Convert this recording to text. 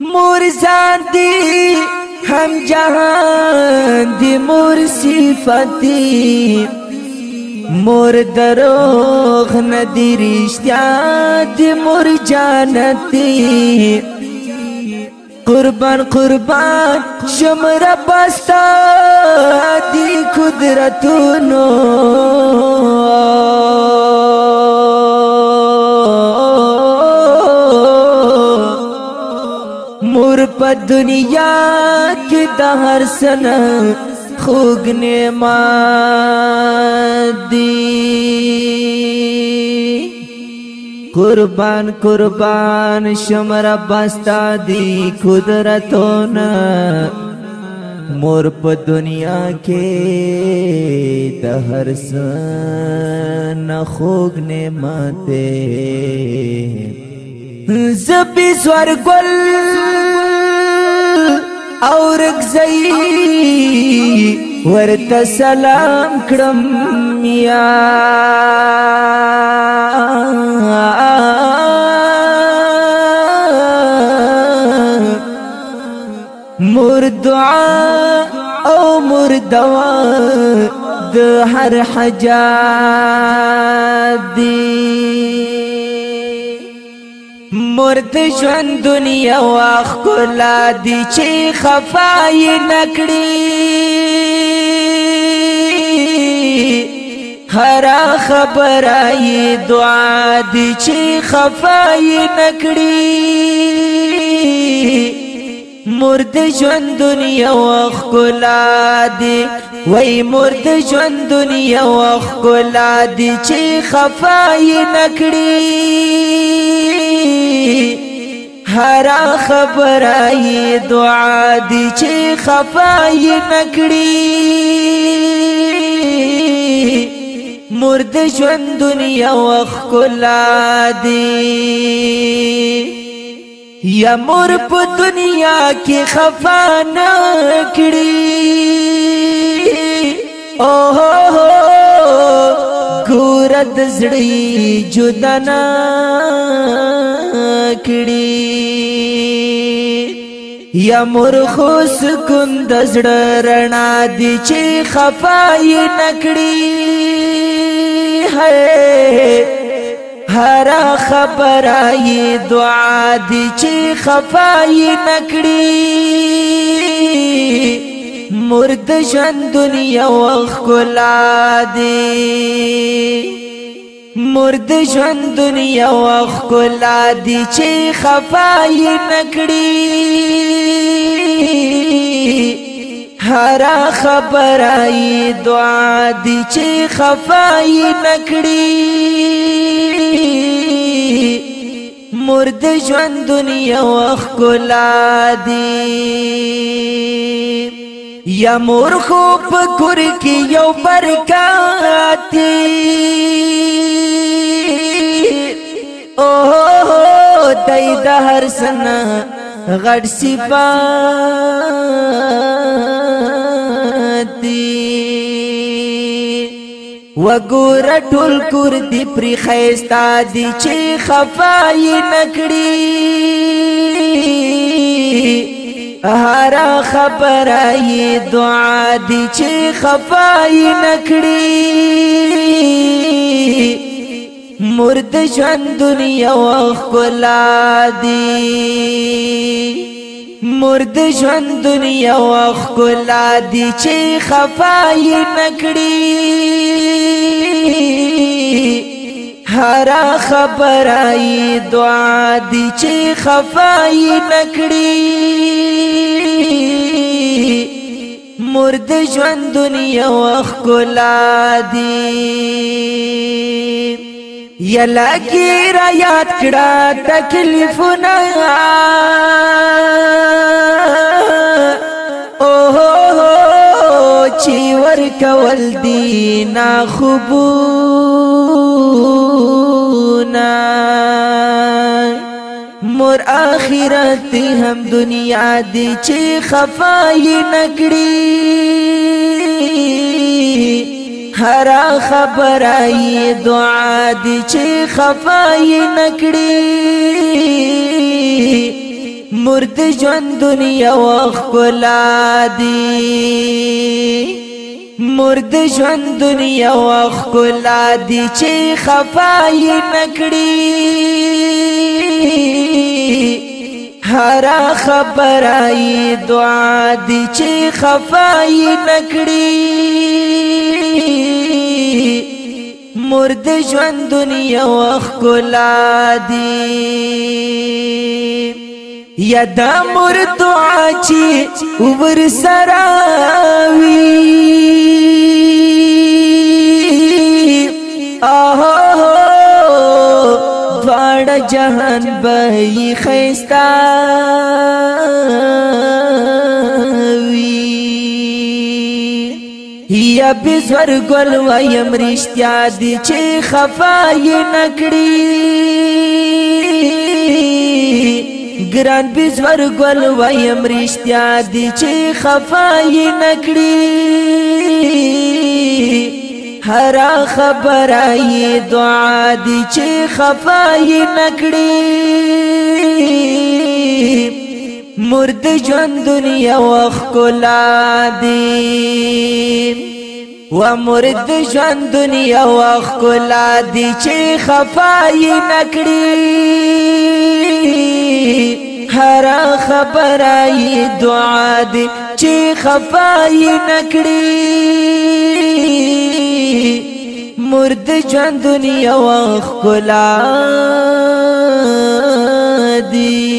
مور دی، هم جهان دی مور دی مور دروغ ندی رشتیا دی مور جانتی قربان قربان شمر بستا دی قدرتونو په دنیا کې د هر سنه خوګ نعمت دی قربان قربان شمر بستا دی قدرتونه مور په دنیا کې د هر سنه خوګ نعمت دی زبی زور گل او رگزئی ورت سلام کړم یا مور دعا او مور دوا د هر حاجت دی مرد ژوند دنیا واخ کولا دی چې خفای نکړي هر خبرای دعا دی چې خفای نکړي مرد ژوند دنیا واخ کولا دی وای مرد ژوند دنیا واخ کولا دی چې خفای نکړي هر خبره دعا دی چې خفای نکړي مرد ژوند دنیا وخلا دی یا مور په دنیا کې خفا نه کړی او ګورد زړی جدا نه کړي یا مور خو سکون د زړه رڼا دي چې خفای نکړي هي هر خبره دعا دي چې خفای نکړي مرد ژوند دنیا وخلا دی مرد ژوند دنیا واخ کولا دی چې خفای نکړي هر خبرای دعا دی چې خفای نکړي مرد ژوند دنیا واخ کولا دی یا مور خو په کور کې یو برکات دی دای د هر سنا غړ صفات وګور ټول کور دی پر خيستا دی چې خفای نکړي هر خبره دعا دی چې خفای نکړي مرد ژوند دنیا او خلا دی مرد ژوند دنیا او خلا دی چې خفای نکړي هر خبرای دعا دی چې خفای نکړي مرد ژوند دنیا او خلا دی یلا کی را یاد کړه تکلیفونه اوه چې ور کول دی نا خوبونه مور اخرت هم دنیا دی چې خفای نکړي هر خبرای دعا دی چې خفای نکړي مرد ژوند دنیا وخلا دی مرد ژوند دنیا وخلا دی چې خفای نکړي هر خبرای دعا دی چې خفای نکړي مرد ژوند دنیا وخلا دی یا دا مرد عاچی ور سراوی آہو دوار جہان بھئی خیستا بزور گل ویم رشتیا دی چې خفای نکړي ګران بزور گل ویم رشتیا دی چې خفای نکړي هر خبره دعا دی چې خفای نکړي مرد ژوند دنیا واخ کولا دی و مرد ژوند دنیا و خلا دی چې خفای نکړي هر خبرای دعا دی چې خفای نکړي مرد ژوند دنیا و خلا دی